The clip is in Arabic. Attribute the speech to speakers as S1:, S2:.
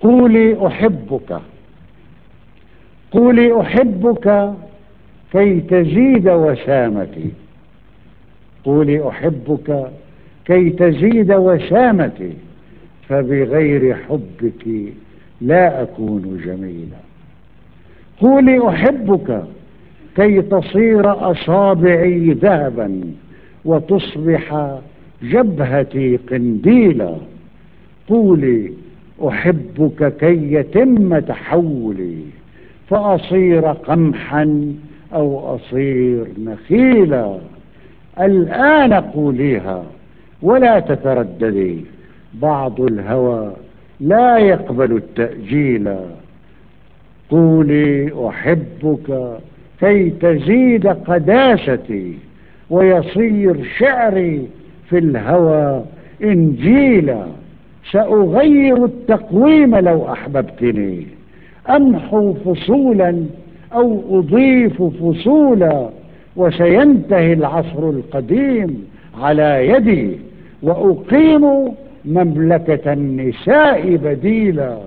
S1: قولي أحبك. قولي أحبك كي تزيد وسامتي. قولي أحبك كي تزيد وسامتي فبغير حبك لا أكون جميلا. قولي أحبك كي تصير أصابعي ذهبا وتصبح جبهتي قنديلا. قولي أحبك كي يتم تحولي فأصير قمحا أو أصير نخيلا. الآن قوليها ولا تترددي بعض الهوى لا يقبل التأجيل. قولي أحبك كي تزيد قداستي ويصير شعري في الهوى إنجيلا. سأغير التقويم لو أحببتني. أمحو فصولا أو أضيف فصولا وسينتهي العصر القديم على يدي وأقيم مملكة النساء بديلا.